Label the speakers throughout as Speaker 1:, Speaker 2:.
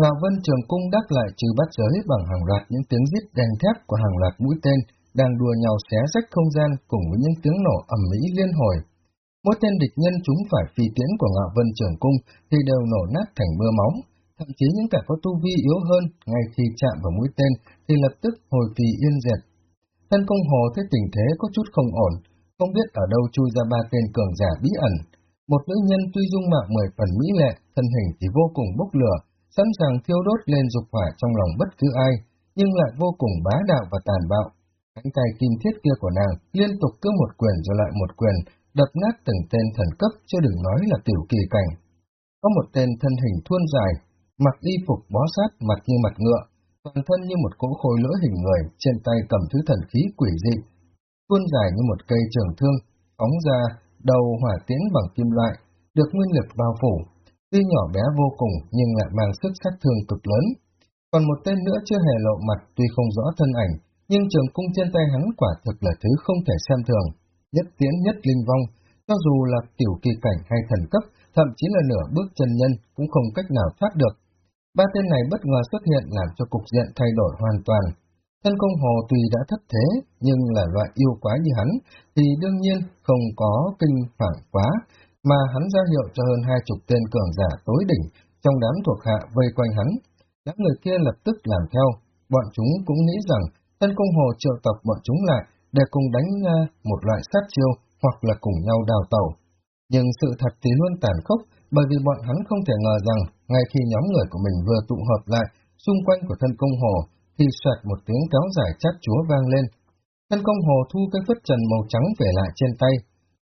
Speaker 1: Ngạo Vân Trường Cung đắc lại trừ bắt giới bằng hàng loạt những tiếng rít đèn thép của hàng loạt mũi tên đang đùa nhau xé rách không gian cùng với những tiếng nổ ầm ĩ liên hồi. Mỗi tên địch nhân chúng phải phi tiễn của Ngạo Vân Trường Cung thì đều nổ nát thành mưa máu, thậm chí những kẻ có tu vi yếu hơn ngay khi chạm vào mũi tên thì lập tức hồi kỳ yên diệt. Thân công hồ thấy tình thế có chút không ổn, không biết ở đâu chui ra ba tên cường giả bí ẩn. Một nữ nhân tuy dung mạo mười phần mỹ lệ, thân hình thì vô cùng bốc lửa, sẵn sàng thiêu đốt lên dục hỏa trong lòng bất cứ ai, nhưng lại vô cùng bá đạo và tàn bạo. Cánh tay kim thiết kia của nàng liên tục cứ một quyền rồi lại một quyền, đập nát từng tên thần cấp chưa đừng nói là tiểu kỳ cảnh. Có một tên thân hình thuôn dài, mặc y phục bó sát mặt như mặt ngựa, toàn thân như một cỗ khối lỡ hình người, trên tay cầm thứ thần khí quỷ dị, thuôn dài như một cây trường thương, phóng ra đầu hỏa tiễn bằng kim loại, được nguyên lực bao phủ, tuy nhỏ bé vô cùng nhưng lại mang sức sát thương cực lớn. Còn một tên nữa chưa hề lộ mặt tuy không rõ thân ảnh, nhưng trường cung trên tay hắn quả thực là thứ không thể xem thường. Nhất tiến nhất linh vong, cho dù là tiểu kỳ cảnh hay thần cấp, thậm chí là nửa bước chân nhân cũng không cách nào thoát được. Ba tên này bất ngờ xuất hiện làm cho cục diện thay đổi hoàn toàn. Thân công hồ tuy đã thất thế, nhưng là loại yêu quái như hắn, thì đương nhiên không có kinh phản quá, mà hắn ra hiệu cho hơn hai chục tên cường giả tối đỉnh trong đám thuộc hạ vây quanh hắn. Đám người kia lập tức làm theo, bọn chúng cũng nghĩ rằng thân công hồ triệu tập bọn chúng lại để cùng đánh à, một loại sát chiêu hoặc là cùng nhau đào tẩu. Nhưng sự thật thì luôn tàn khốc bởi vì bọn hắn không thể ngờ rằng ngay khi nhóm người của mình vừa tụ hợp lại xung quanh của thân công hồ thì soạt một tiếng kéo dài chát chúa vang lên. Thân công hồ thu cái phất trần màu trắng về lại trên tay,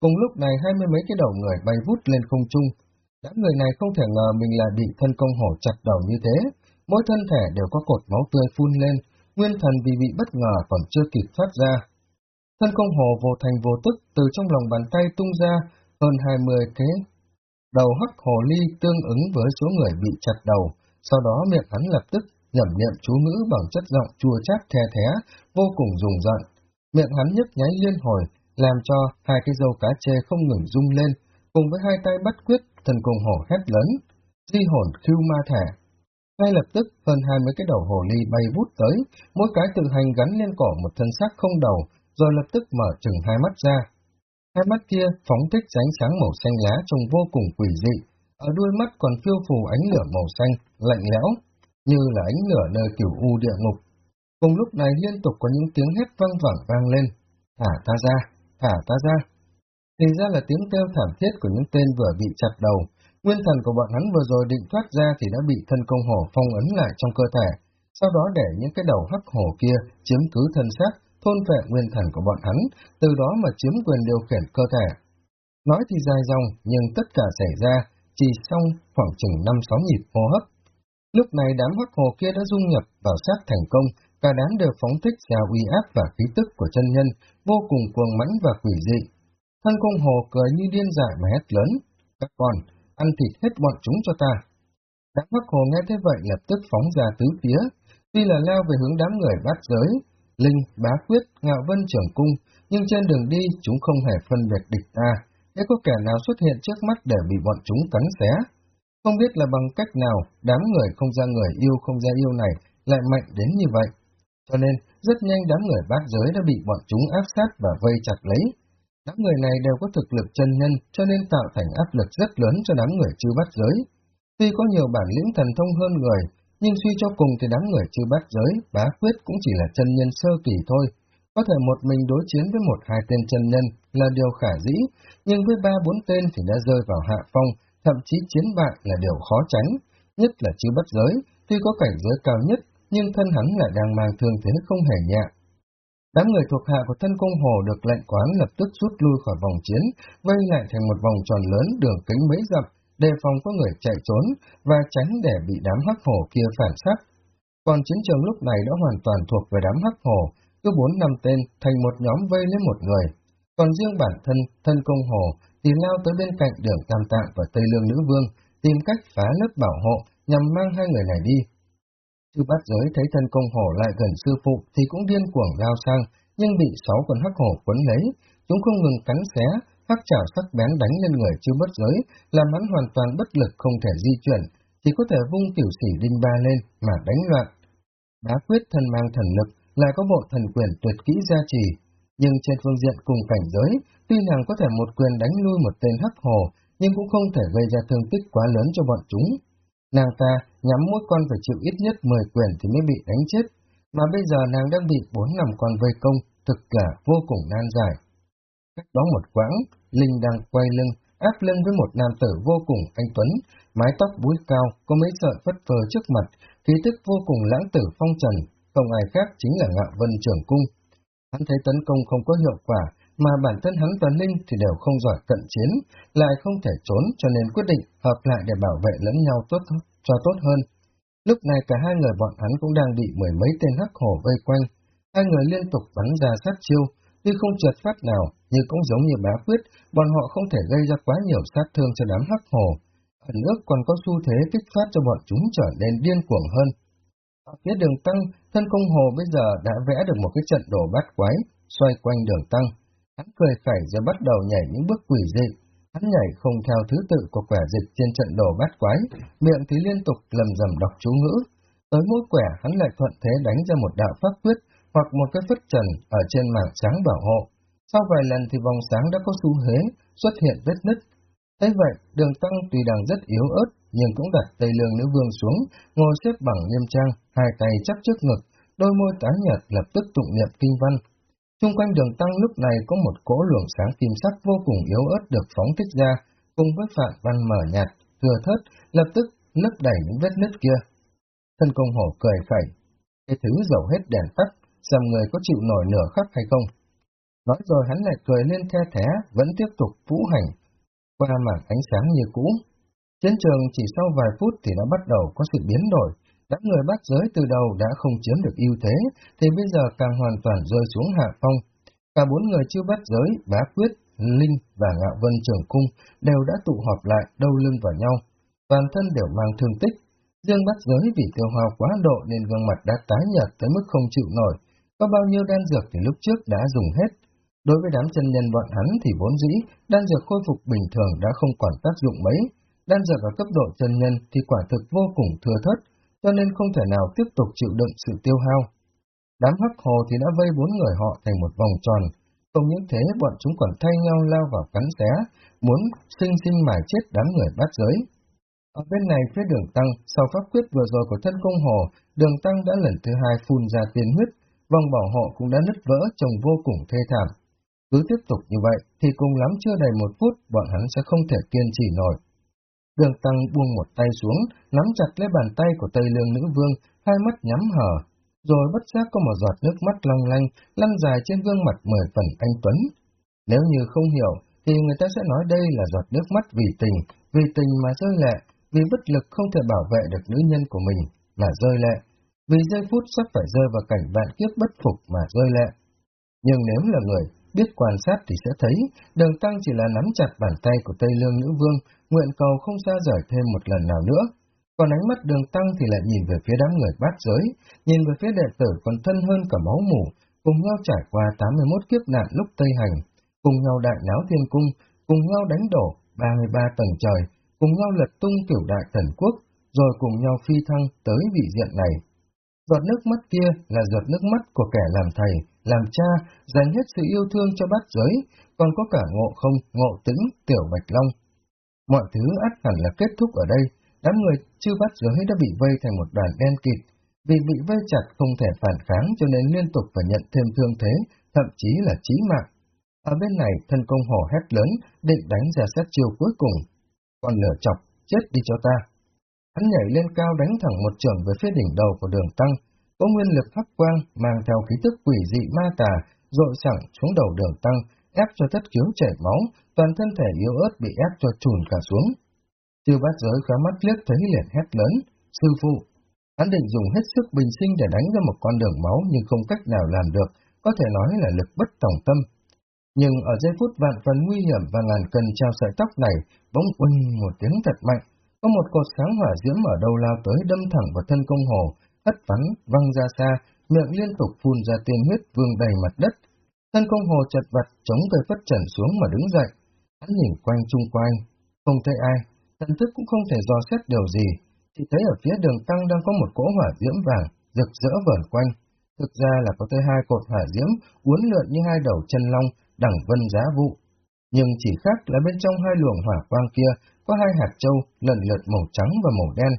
Speaker 1: Cùng lúc này hai mươi mấy cái đầu người bay vút lên không trung. Đám người này không thể ngờ mình là bị thân công hổ chặt đầu như thế. Mỗi thân thể đều có cột máu tươi phun lên, nguyên thần vì bị bất ngờ còn chưa kịp thoát ra. Thân công hồ vô thành vô tức từ trong lòng bàn tay tung ra hơn hai mươi cái đầu hắc hồ ly tương ứng với số người bị chặt đầu, sau đó miệng hắn lập tức nhẩm niệm chú ngữ bằng chất giọng chua chát the thé, vô cùng rùng rợn Miệng hắn nhấp nháy liên hồi, làm cho hai cái dâu cá chê không ngừng rung lên, cùng với hai tay bắt quyết, thần cùng hổ hét lớn, di hồn khiêu ma thẻ. Ngay lập tức, hơn hai mươi cái đầu hồ ly bay vút tới, mỗi cái tự hành gắn lên cổ một thân xác không đầu, rồi lập tức mở chừng hai mắt ra. Hai mắt kia phóng thích ánh sáng màu xanh lá trông vô cùng quỷ dị, ở đuôi mắt còn phiêu phù ánh lửa màu xanh, lạnh lẽo, như là ánh lửa nơi kiểu u địa ngục. Cùng lúc này liên tục có những tiếng hét vang vẳng vang lên, thả ta ra, thả ta ra. Thì ra là tiếng kêu thảm thiết của những tên vừa bị chặt đầu. Nguyên thần của bọn hắn vừa rồi định thoát ra thì đã bị thân công hổ phong ấn lại trong cơ thể, sau đó để những cái đầu hắc hổ kia chiếm cứ thân xác, thôn phệ nguyên thần của bọn hắn, từ đó mà chiếm quyền điều khiển cơ thể. Nói thì dài dòng, nhưng tất cả xảy ra chỉ xong khoảng chừng năm sáu nhịp hô hấp. Lúc này đám hắc hồ kia đã dung nhập vào xác thành công, cả đám đều phóng thích ra uy áp và khí tức của chân nhân, vô cùng cuồng mãnh và quỷ dị. Thân công hồ cười như điên dại mà hét lớn, các con, ăn thịt hết bọn chúng cho ta. Đám hắc hồ nghe thế vậy lập tức phóng ra tứ phía, tuy là leo về hướng đám người bát giới, linh, bá quyết, ngạo vân trưởng cung, nhưng trên đường đi chúng không hề phân biệt địch ta, nếu có kẻ nào xuất hiện trước mắt để bị bọn chúng cắn xé. Không biết là bằng cách nào đám người không ra người yêu không ra yêu này lại mạnh đến như vậy. Cho nên, rất nhanh đám người bát giới đã bị bọn chúng áp sát và vây chặt lấy. Đám người này đều có thực lực chân nhân, cho nên tạo thành áp lực rất lớn cho đám người chư bát giới. Tuy có nhiều bản lĩnh thần thông hơn người, nhưng suy cho cùng thì đám người chư bát giới, bá quyết cũng chỉ là chân nhân sơ kỳ thôi. Có thể một mình đối chiến với một hai tên chân nhân là điều khả dĩ, nhưng với ba bốn tên thì đã rơi vào hạ phong, thậm chí chiến bại là điều khó tránh, nhất là chư bát giới, tuy có cảnh giới cao nhất nhưng thân hắn lại đang mang thương thế không hề nhẹ. Đám người thuộc hạ của thân công hồ được lệnh quán lập tức rút lui khỏi vòng chiến, vây lại thành một vòng tròn lớn đường kính mấy dặm, đề phòng có người chạy trốn và tránh để bị đám hắc hổ kia phản sát. Còn chiến trường lúc này đã hoàn toàn thuộc về đám hắc hổ, cứ bốn năm tên thành một nhóm vây lấy một người. Còn riêng bản thân, thân công hồ, thì lao tới bên cạnh đường Tam Tạng và Tây Lương Nữ Vương, tìm cách phá lớp bảo hộ nhằm mang hai người này đi. Chư bát giới thấy thân công hổ lại gần sư phụ thì cũng điên cuồng lao sang, nhưng bị sáu con hắc hổ quấn lấy. Chúng không ngừng cắn xé, hắc chảo sắc bén đánh lên người chư bất giới, làm hắn hoàn toàn bất lực không thể di chuyển, chỉ có thể vung tiểu sỉ đinh ba lên mà đánh loạn. Bá quyết thân mang thần lực, lại có bộ thần quyền tuyệt kỹ gia trì, nhưng trên phương diện cùng cảnh giới, tuy nàng có thể một quyền đánh lui một tên hắc hồ, nhưng cũng không thể gây ra thương tích quá lớn cho bọn chúng. Nàng ta nhắm mỗi con phải chịu ít nhất 10 quyền thì mới bị đánh chết, mà bây giờ nàng đang bị bốn năm con vây công, thực cả vô cùng nan giải. Cách đó một quãng, Linh đang quay lưng, áp lưng với một nam tử vô cùng anh Tuấn, mái tóc búi cao, có mấy sợi phất phơ trước mặt, khí tức vô cùng lãng tử phong trần, không ai khác chính là Ngạo Vân Trường Cung. Hắn thấy tấn công không có hiệu quả, mà bản thân hắn và Linh thì đều không giỏi cận chiến, lại không thể trốn cho nên quyết định hợp lại để bảo vệ lẫn nhau tốt cho tốt hơn. Lúc này cả hai người bọn hắn cũng đang bị mười mấy tên hắc hổ vây quanh. Hai người liên tục bắn ra sát chiêu, tuy không trượt phát nào, nhưng cũng giống như bá quyết, bọn họ không thể gây ra quá nhiều sát thương cho đám hắc hổ. Ẩn ước còn có xu thế kích phát cho bọn chúng trở nên điên cuồng hơn. Ở phía đường tăng, thân công hồ bây giờ đã vẽ được một cái trận đồ bát quái, xoay quanh đường tăng. Hắn cười khẩy rồi bắt đầu nhảy những bước quỷ dị. Hắn nhảy không theo thứ tự của quẻ dịch trên trận đồ bát quái, miệng thì liên tục lầm rầm đọc chú ngữ. Tới mỗi quẻ hắn lại thuận thế đánh ra một đạo pháp quyết hoặc một cái phất trần ở trên mảng sáng bảo hộ. Sau vài lần thì vòng sáng đã có xu hế, xuất hiện vết nứt. Thế vậy, đường tăng tuy đang rất yếu ớt, nhưng cũng đặt Tây Lương Nữ Vương xuống, ngồi xếp bằng nghiêm trang, hai tay chắp trước ngực, đôi môi tái nhợt lập tức tụng niệm kinh văn. Trung quanh đường tăng lúc này có một cỗ luồng sáng kim sắc vô cùng yếu ớt được phóng thích ra, cùng với phạm văn mở nhạt, thừa thớt, lập tức lấp đầy những vết nứt kia. Thân công hổ cười khẩy, cái thứ dầu hết đèn tắt, xem người có chịu nổi nửa khắc hay không. Nói rồi hắn lại cười lên the thé, vẫn tiếp tục vũ hành, qua mảng ánh sáng như cũ. Chiến trường chỉ sau vài phút thì đã bắt đầu có sự biến đổi, đám người bắt giới từ đầu đã không chiếm được ưu thế, thì bây giờ càng hoàn toàn rơi xuống hạ phong. Cả bốn người chưa bắt giới, bá quyết, linh và ngạo vân trường cung đều đã tụ họp lại đầu lưng vào nhau, toàn thân đều mang thương tích. Dương bắt giới vì tiêu hao quá độ nên gương mặt đã tái nhợt tới mức không chịu nổi, có bao nhiêu đan dược thì lúc trước đã dùng hết. Đối với đám chân nhân bọn hắn thì vốn dĩ, đan dược khôi phục bình thường đã không còn tác dụng mấy, đan dược ở cấp độ chân nhân thì quả thực vô cùng thừa thất, cho nên không thể nào tiếp tục chịu đựng sự tiêu hao. Đám hắc hồ thì đã vây bốn người họ thành một vòng tròn, không những thế bọn chúng còn thay nhau lao vào cắn xé, muốn sinh sinh mài chết đám người bát giới. Ở bên này phía đường tăng, sau pháp quyết vừa rồi của thân công hồ, đường tăng đã lần thứ hai phun ra tiên huyết, vòng bảo hộ cũng đã nứt vỡ trông vô cùng thê thảm. Cứ tiếp tục như vậy thì cùng lắm chưa đầy một phút bọn hắn sẽ không thể kiên trì nổi. Đường Tăng buông một tay xuống, nắm chặt lấy bàn tay của Tây Lương Nữ Vương, hai mắt nhắm hở, rồi bất giác có một giọt nước mắt long lanh lăn dài trên gương mặt mười phần anh Tuấn. Nếu như không hiểu, thì người ta sẽ nói đây là giọt nước mắt vì tình, vì tình mà rơi lệ, vì bất lực không thể bảo vệ được nữ nhân của mình mà rơi lệ, vì giây phút sắp phải rơi vào cảnh vạn kiếp bất phục mà rơi lệ. Nhưng nếu là người biết quan sát thì sẽ thấy, đường tăng chỉ là nắm chặt bàn tay của Tây Lương Nữ Vương, nguyện cầu không xa rời thêm một lần nào nữa. Còn ánh mắt đường tăng thì lại nhìn về phía đám người bát giới, nhìn về phía đệ tử còn thân hơn cả máu mủ, cùng nhau trải qua 81 kiếp nạn lúc Tây Hành, cùng nhau đại náo thiên cung, cùng nhau đánh đổ 33 tầng trời, cùng nhau lật tung kiểu đại thần quốc, rồi cùng nhau phi thăng tới vị diện này. Giọt nước mắt kia là giọt nước mắt của kẻ làm thầy, làm cha, dành hết sự yêu thương cho bát giới, còn có cả ngộ không, ngộ tĩnh, tiểu bạch long. Mọi thứ ắt hẳn là kết thúc ở đây, đám người chưa bắt giới đã bị vây thành một đoàn đen kịt, vì bị vây chặt không thể phản kháng cho nên liên tục phải nhận thêm thương thế, thậm chí là chí mạng. Ở bên này, thân công hổ hét lớn, định đánh ra sát chiêu cuối cùng. Còn lửa chọc, chết đi cho ta. Hắn nhảy lên cao đánh thẳng một trường về phía đỉnh đầu của đường tăng, có nguyên lực hắc quang mang theo khí tức quỷ dị ma tà, rội sẳng xuống đầu đường tăng, ép cho thất khiếu chảy máu, toàn thân thể yếu ớt bị ép cho trùn cả xuống. Tiêu bát giới khá mắt liếc thấy liền hét lớn, sư phụ. Hắn định dùng hết sức bình sinh để đánh ra một con đường máu nhưng không cách nào làm được, có thể nói là lực bất tổng tâm. Nhưng ở giây phút vạn phần nguy hiểm và ngàn cân trao sợi tóc này, bỗng uinh một tiếng thật mạnh, có một cột sáng hỏa diễm ở đầu lao tới đâm thẳng vào thân công hồ, hất bắn, văng ra xa, miệng liên tục phun ra tiên huyết vương đầy mặt đất. Thân công hồ chật vật chống cây phất trần xuống mà đứng dậy. Hắn nhìn quanh chung quanh, không thấy ai, thần thức cũng không thể dò xét điều gì, Chỉ thấy ở phía đường tăng đang có một cỗ hỏa diễm vàng, rực rỡ vờn quanh. Thực ra là có tới hai cột hỏa diễm, uốn lượn như hai đầu chân long, đẳng vân giá vụ. Nhưng chỉ khác là bên trong hai luồng hỏa quang kia có hai hạt châu lần lượt màu trắng và màu đen.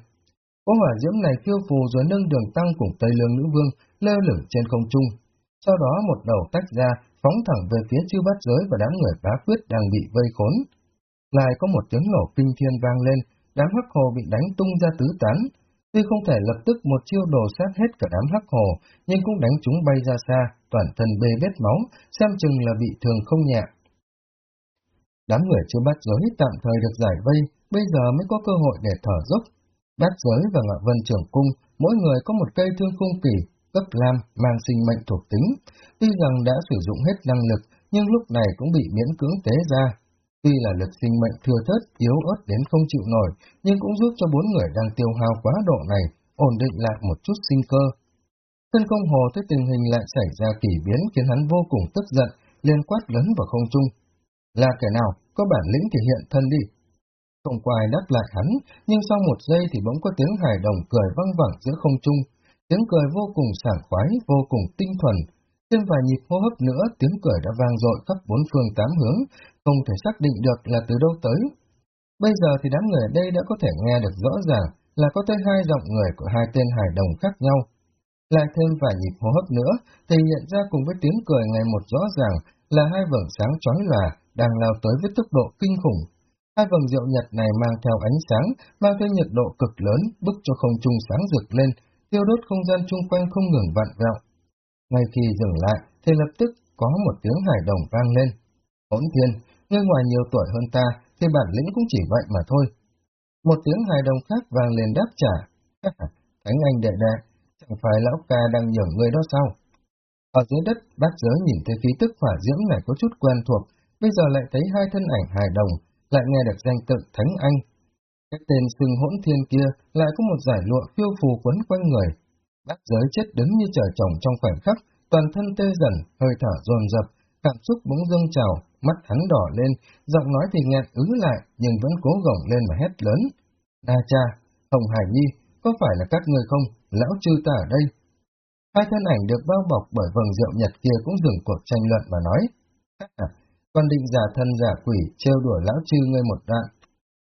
Speaker 1: Cỗ hỏa diễm này phiêu phù rồi nâng đường tăng cùng Tây Lương Nữ Vương lơ lửng trên không trung. Sau đó một đầu tách ra, phóng thẳng về phía chư bát giới và đám người bá quyết đang bị vây khốn. Lại có một tiếng nổ kinh thiên vang lên, đám hắc hồ bị đánh tung ra tứ tán. Tuy không thể lập tức một chiêu đồ sát hết cả đám hắc hồ, nhưng cũng đánh chúng bay ra xa, toàn thân bê vết máu, xem chừng là bị thương không nhẹ. Đám người chưa bắt giới tạm thời được giải vây, bây giờ mới có cơ hội để thở dốc. Bát giới và ngọ vân trưởng cung, mỗi người có một cây thương khung kỳ, cấp lam, mang sinh mệnh thuộc tính. Tuy rằng đã sử dụng hết năng lực, nhưng lúc này cũng bị miễn cưỡng tế ra, Tuy là lực sinh mệnh thừa thớt, yếu ớt đến không chịu nổi, nhưng cũng giúp cho bốn người đang tiêu hao quá độ này ổn định lại một chút sinh cơ. Thân công hồ thấy tình hình lại xảy ra kỳ biến khiến hắn vô cùng tức giận, liên quát lớn vào không trung. Là kẻ nào, có bản lĩnh thể hiện thân đi. Không quay đáp lại hắn, nhưng sau một giây thì bỗng có tiếng hài đồng cười văng vẳng giữa không trung. Tiếng cười vô cùng sảng khoái, vô cùng tinh thuần. Thêm vài nhịp hô hấp nữa, tiếng cười đã vang dội khắp bốn phương tám hướng, không thể xác định được là từ đâu tới. Bây giờ thì đám người ở đây đã có thể nghe được rõ ràng là có tới hai giọng người của hai tên hài đồng khác nhau. Lại thêm vài nhịp hô hấp nữa, thì nhận ra cùng với tiếng cười ngày một rõ ràng là hai vầng sáng chói lòa đang lao tới với tốc độ kinh khủng. Hai vầng diệu nhật này mang theo ánh sáng, mang theo nhiệt độ cực lớn, bức cho không trung sáng rực lên, tiêu đốt không gian chung quanh không ngừng vặn vẹo. Ngay khi dừng lại, thì lập tức có một tiếng hải đồng vang lên. Hỗn thiên, ngươi ngoài nhiều tuổi hơn ta, thì bản lĩnh cũng chỉ vậy mà thôi. Một tiếng hài đồng khác vang lên đáp trả. À, Thánh anh đệ đệ, chẳng phải lão ca đang nhường ngươi đó sao? Ở dưới đất, bác giới nhìn thấy khí tức hỏa diễm này có chút quen thuộc, bây giờ lại thấy hai thân ảnh hài đồng, lại nghe được danh tự Thánh Anh. Cái tên sừng hỗn thiên kia lại có một giải lụa phiêu phù quấn quanh người. Bác giới chết đứng như trời trồng trong khoảnh khắc, toàn thân tê dần, hơi thở dồn dập, cảm xúc bỗng dâng trào, mắt hắn đỏ lên, giọng nói thì nghẹn ứ lại, nhưng vẫn cố gồng lên mà hét lớn. Na cha, Hồng Hải Nhi, có phải là các ngươi không, lão chư ta ở đây? Hai thân ảnh được bao bọc bởi vầng rượu nhật kia cũng dừng cuộc tranh luận và nói. À, còn định giả thân giả quỷ, trêu đùa lão chư ngươi một đoạn.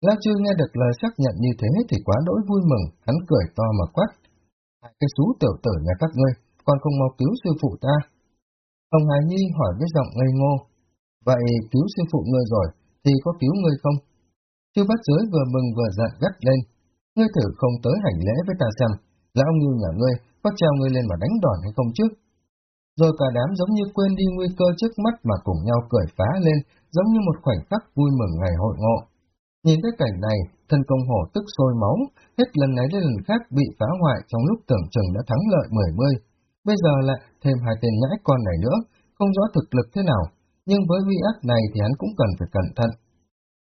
Speaker 1: Lão chư nghe được lời xác nhận như thế thì quá đỗi vui mừng, hắn cười to mà quát. Hai cái xú tiểu tử nhà các ngươi, còn không mau cứu sư phụ ta. ông Hải Nhi hỏi với giọng ngây ngô, Vậy cứu sư phụ ngươi rồi, thì có cứu ngươi không? Chư bát giới vừa mừng vừa giận gắt lên. Ngươi thử không tới hành lễ với ta xem, lão ngư nhà ngươi có treo ngươi lên mà đánh đòn hay không chứ? Rồi cả đám giống như quên đi nguy cơ trước mắt mà cùng nhau cười phá lên, giống như một khoảnh khắc vui mừng ngày hội ngộ. Nhìn thấy cảnh này, thân công hổ tức sôi máu, hết lần này đến lần khác bị phá hoại trong lúc tưởng chừng đã thắng lợi mười mươi. Bây giờ lại thêm hai tên nhãi con này nữa, không rõ thực lực thế nào, nhưng với uy ác này thì hắn cũng cần phải cẩn thận.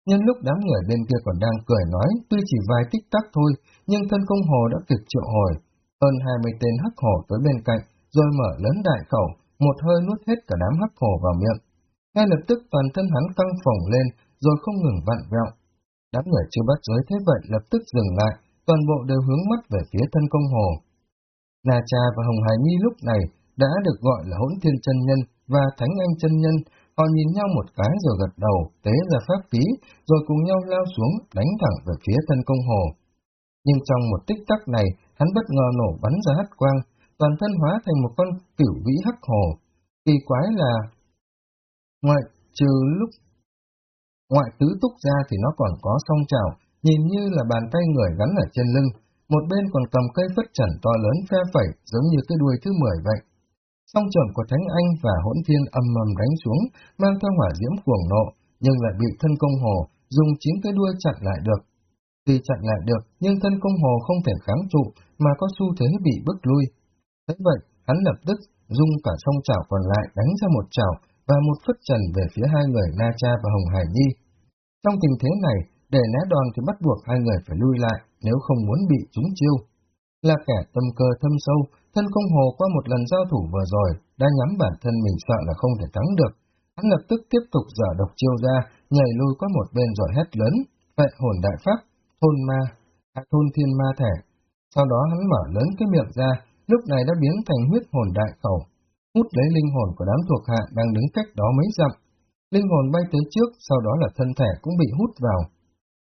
Speaker 1: Nhân lúc đám người bên kia còn đang cười nói, tuy chỉ vài tích tắc thôi, nhưng thân công hồ đã kịp triệu hồi. Hơn hai mươi tên hắc hổ tới bên cạnh, rồi mở lớn đại khẩu, một hơi nuốt hết cả đám hắc hồ vào miệng. Ngay lập tức toàn thân hắn căng phồng lên, rồi không ngừng vặn vẹo. Đám người chưa bắt giới thế vậy lập tức dừng lại, toàn bộ đều hướng mắt về phía thân công hồ. Nà Cha và Hồng Hải Nhi lúc này đã được gọi là hỗn thiên chân nhân và thánh anh chân nhân Họ nhìn nhau một cái rồi gật đầu, tế ra pháp khí, rồi cùng nhau lao xuống, đánh thẳng về phía thân công hồ. Nhưng trong một tích tắc này, hắn bất ngờ nổ bắn ra hắt quang, toàn thân hóa thành một con cửu vĩ hắc hồ. Kỳ quái là, ngoại trừ lúc ngoại tứ túc ra thì nó còn có song trào, nhìn như là bàn tay người gắn ở trên lưng, một bên còn cầm cây phất trần to lớn phe phẩy giống như cái đuôi thứ mười vậy. Song trưởng của Thánh Anh và hỗn thiên âm mầm đánh xuống, mang theo hỏa diễm cuồng nộ, nhưng lại bị thân công hồ dùng chín cái đuôi chặn lại được. Tuy chặn lại được, nhưng thân công hồ không thể kháng trụ, mà có xu thế bị bức lui. Thế vậy, hắn lập tức dung cả song chảo còn lại đánh ra một chảo và một phất trần về phía hai người Na Cha và Hồng Hải Nhi. Trong tình thế này, để né đòn thì bắt buộc hai người phải lui lại nếu không muốn bị trúng chiêu. Là kẻ tâm cơ thâm sâu, Thân công hồ qua một lần giao thủ vừa rồi, đã nhắm bản thân mình sợ là không thể thắng được. Hắn lập tức tiếp tục dở độc chiêu ra, nhảy lui qua một bên rồi hét lớn, vệ hồn đại pháp, thôn ma. à, thôn thiên ma thể. Sau đó hắn mở lớn cái miệng ra, lúc này đã biến thành huyết hồn đại khẩu, hút lấy linh hồn của đám thuộc hạ đang đứng cách đó mấy dặm. Linh hồn bay tới trước, sau đó là thân thể cũng bị hút vào.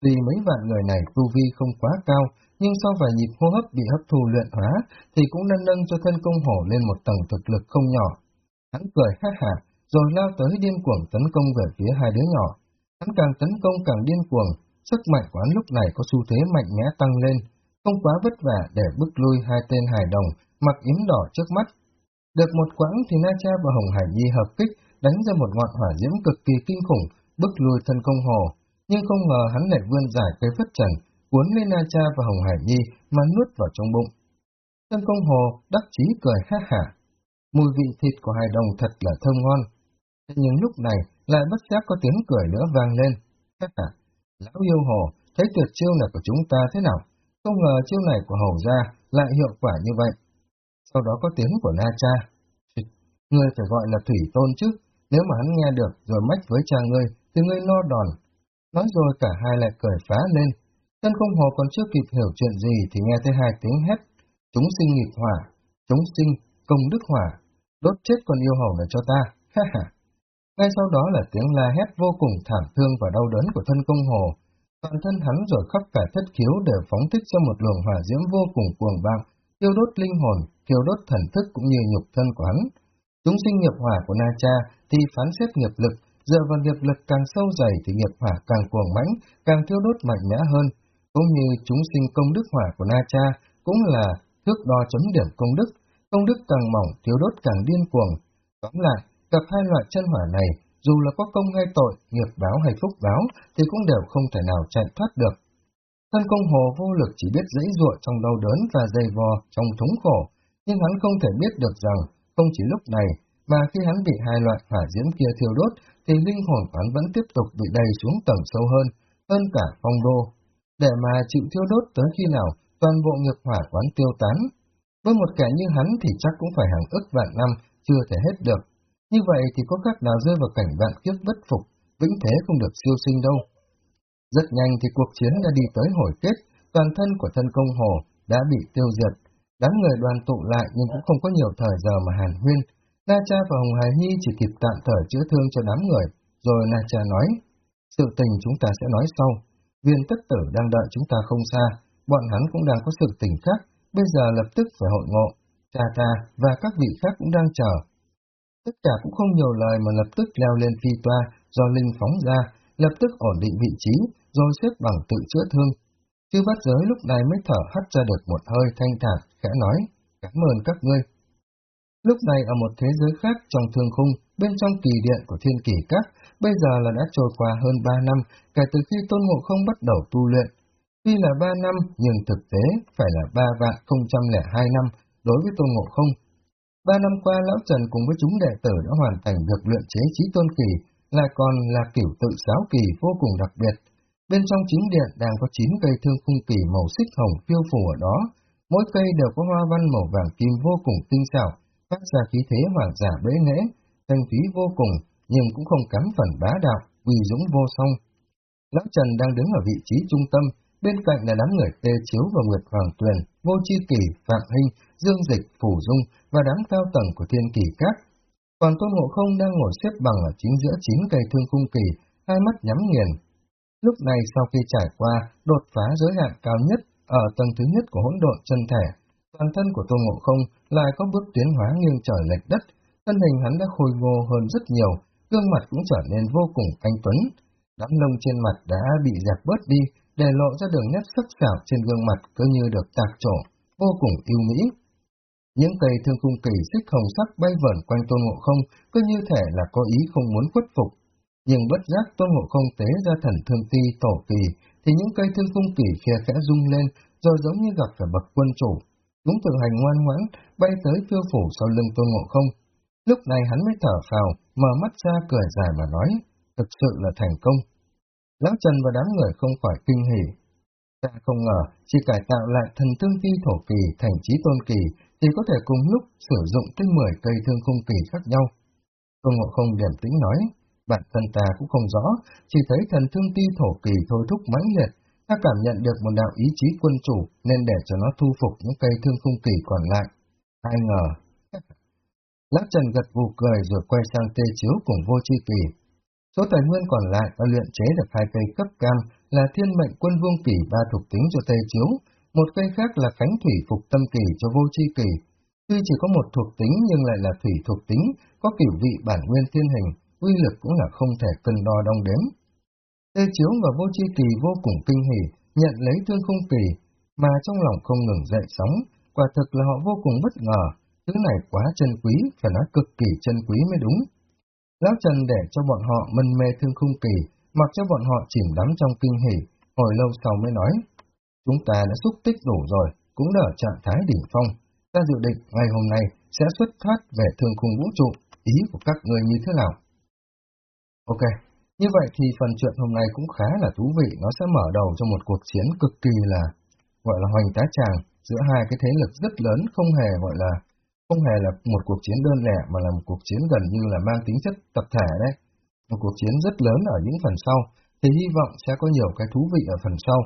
Speaker 1: Vì mấy vạn người này tu vi không quá cao, nhưng sau vài nhịp hô hấp bị hấp thu luyện hóa, thì cũng nâng nâng cho thân công hổ lên một tầng thực lực không nhỏ. Hắn cười ha hả, rồi lao tới điên cuồng tấn công về phía hai đứa nhỏ. Hắn càng tấn công càng điên cuồng, sức mạnh của hắn lúc này có xu thế mạnh mẽ tăng lên, không quá vất vả để bức lui hai tên hài đồng mặc yếm đỏ trước mắt. Được một quãng thì Na Cha và Hồng Hải Nhi hợp kích đánh ra một ngọn hỏa diễm cực kỳ kinh khủng, bức lùi thân công hồ, nhưng không ngờ hắn lại vươn giải cây phất trần, cuốn lên Na Cha và Hồng Hải Nhi mà nuốt vào trong bụng. Thân công hồ đắc chí cười ha hả. Mùi vị thịt của hai đồng thật là thơm ngon. Thế nhưng lúc này lại bất giác có tiếng cười nữa vang lên. Ha hả, lão yêu hồ, thấy tuyệt chiêu này của chúng ta thế nào? Không ngờ chiêu này của hầu gia lại hiệu quả như vậy. Sau đó có tiếng của Na Cha. Ngươi phải gọi là thủy tôn chứ, nếu mà hắn nghe được rồi mách với cha ngươi, thì ngươi no đòn. Nói rồi cả hai lại cười phá lên. Tân không hồ còn chưa kịp hiểu chuyện gì thì nghe thấy hai tiếng hét. Chúng sinh nghiệp hỏa, chúng sinh, công đức hỏa, đốt chết con yêu hầu này cho ta, ha ha. Ngay sau đó là tiếng la hét vô cùng thảm thương và đau đớn của thân công hồ. Toàn thân hắn rồi khắp cả thất khiếu đều phóng thích ra một luồng hỏa diễm vô cùng cuồng bạo, tiêu đốt linh hồn, thiêu đốt thần thức cũng như nhục thân của hắn. Chúng sinh nghiệp hỏa của Na Cha thì phán xét nghiệp lực, dựa vào nghiệp lực càng sâu dày thì nghiệp hỏa càng cuồng mãnh, càng thiêu đốt mạnh mẽ hơn, cũng như chúng sinh công đức hỏa của Na Cha cũng là thước đo chấm điểm công đức, công đức càng mỏng, thiếu đốt càng điên cuồng. Tóm lại, gặp hai loại chân hỏa này, dù là có công hay tội, nghiệp báo hay phúc báo, thì cũng đều không thể nào chạy thoát được. Thân công hồ vô lực chỉ biết dãy ruộng trong đau đớn và dày vò trong thống khổ, nhưng hắn không thể biết được rằng, không chỉ lúc này, mà khi hắn bị hai loại hỏa diễm kia thiêu đốt, thì linh hồn hắn vẫn tiếp tục bị đầy xuống tầng sâu hơn, hơn cả phong đô. Để mà chịu thiêu đốt tới khi nào, toàn bộ nghiệp hỏa quán tiêu tán. Với một kẻ như hắn thì chắc cũng phải hàng ức vạn năm, chưa thể hết được. Như vậy thì có khác nào rơi vào cảnh vạn kiếp bất phục, vĩnh thế không được siêu sinh đâu. Rất nhanh thì cuộc chiến đã đi tới hồi kết, toàn thân của thân công hồ đã bị tiêu diệt. Đám người đoàn tụ lại nhưng cũng không có nhiều thời giờ mà hàn huyên. Na Cha và Hồng Hải Nhi chỉ kịp tạm thời chữa thương cho đám người, rồi Na Cha nói, sự tình chúng ta sẽ nói sau. Viên tất tử đang đợi chúng ta không xa, bọn hắn cũng đang có sự tình khác, bây giờ lập tức phải hội ngộ. Cha ta và các vị khác cũng đang chờ. Tất cả cũng không nhiều lời mà lập tức leo lên phi toa do Linh phóng ra, lập tức ổn định vị trí, rồi xếp bằng tự chữa thương. Chư bắt giới lúc này mới thở hắt ra được một hơi thanh thản, khẽ nói, cảm ơn các ngươi. Lúc này ở một thế giới khác trong thương khung, bên trong kỳ điện của thiên kỳ các, bây giờ là đã trôi qua hơn ba năm kể từ khi Tôn Ngộ Không bắt đầu tu luyện. Tuy là ba năm, nhưng thực tế phải là ba vạn không trăm lẻ hai năm đối với Tôn Ngộ Không. Ba năm qua, Lão Trần cùng với chúng đệ tử đã hoàn thành việc luyện chế trí tôn kỳ, là còn là kiểu tự giáo kỳ vô cùng đặc biệt. Bên trong chính điện đang có chín cây thương khung kỳ màu xích hồng phiêu phù ở đó, mỗi cây đều có hoa văn màu vàng kim vô cùng tinh xảo, phát ra khí thế hoàng giả bế nễ, thanh thúy vô cùng, nhưng cũng không cắm phần bá đạo, uy dũng vô song. Lão Trần đang đứng ở vị trí trung tâm, bên cạnh là đám người Tê Chiếu và Nguyệt Hoàng Tuyền, Vô Chi Kỳ, Phạm Hinh, Dương Dịch, Phủ Dung và đám cao tầng của Thiên Kỳ Các. Còn Tôn Ngộ Không đang ngồi xếp bằng ở chính giữa chín cây thương khung kỳ, hai mắt nhắm nghiền. Lúc này sau khi trải qua đột phá giới hạn cao nhất ở tầng thứ nhất của hỗn độn chân thể, toàn thân của Tôn Ngộ Không lại có bước tiến hóa nghiêng trời lệch đất, thân hình hắn đã khôi ngô hơn rất nhiều, gương mặt cũng trở nên vô cùng anh tuấn. Đám lông trên mặt đã bị dẹp bớt đi, để lộ ra đường nét sắc sảo trên gương mặt cứ như được tạc trổ, vô cùng yêu mỹ. Những cây thương khung kỳ xích hồng sắc bay vẩn quanh tôn ngộ không, cứ như thể là có ý không muốn khuất phục. Nhưng bất giác tôn ngộ không tế ra thần thương ti tổ kỳ, thì những cây thương cung kỳ kia khẽ rung lên, rồi giống như gặp phải bậc quân chủ. Chúng tự hành ngoan ngoãn, bay tới phiêu phủ sau lưng tôn ngộ không. Lúc này hắn mới thở phào, mở mắt ra cười dài mà nói, thực sự là thành công. Lão Trần và đám người không khỏi kinh hỉ. Ta không ngờ, chỉ cải tạo lại thần thương ti thổ kỳ thành trí tôn kỳ, thì có thể cùng lúc sử dụng tới 10 cây thương cung kỳ khác nhau. Tôn Ngộ Không điểm tĩnh nói, bản thân ta cũng không rõ, chỉ thấy thần thương ti thổ kỳ thôi thúc mãnh liệt, Ta cảm nhận được một đạo ý chí quân chủ nên để cho nó thu phục những cây thương khung kỳ còn lại. Ai ngờ. Lát Trần gật vụ cười rồi quay sang tê chiếu cùng vô chi kỳ. Số tài nguyên còn lại đã luyện chế được hai cây cấp cam là thiên mệnh quân vương kỳ ba thuộc tính cho tê chiếu, một cây khác là khánh thủy phục tâm kỳ cho vô chi kỳ. Tuy chỉ có một thuộc tính nhưng lại là thủy thuộc tính, có kiểu vị bản nguyên thiên hình, uy lực cũng là không thể cân đo đong đếm. Tê Chiếu và Vô Chi Kỳ vô cùng kinh hỉ, nhận lấy thương không kỳ, mà trong lòng không ngừng dậy sóng, quả thực là họ vô cùng bất ngờ, thứ này quá chân quý, phải nói cực kỳ chân quý mới đúng. Lão Trần để cho bọn họ mân mê thương không kỳ, mặc cho bọn họ chìm đắm trong kinh hỉ, hồi lâu sau mới nói, chúng ta đã xúc tích đủ rồi, cũng đã ở trạng thái đỉnh phong, ta dự định ngày hôm nay sẽ xuất thoát về thương khung vũ trụ, ý của các người như thế nào? Ok, như vậy thì phần chuyện hôm nay cũng khá là thú vị, nó sẽ mở đầu cho một cuộc chiến cực kỳ là, gọi là hoành tá tràng, giữa hai cái thế lực rất lớn, không hề gọi là, không hề là một cuộc chiến đơn lẻ, mà là một cuộc chiến gần như là mang tính chất tập thể đấy. Một cuộc chiến rất lớn ở những phần sau, thì hy vọng sẽ có nhiều cái thú vị ở phần sau.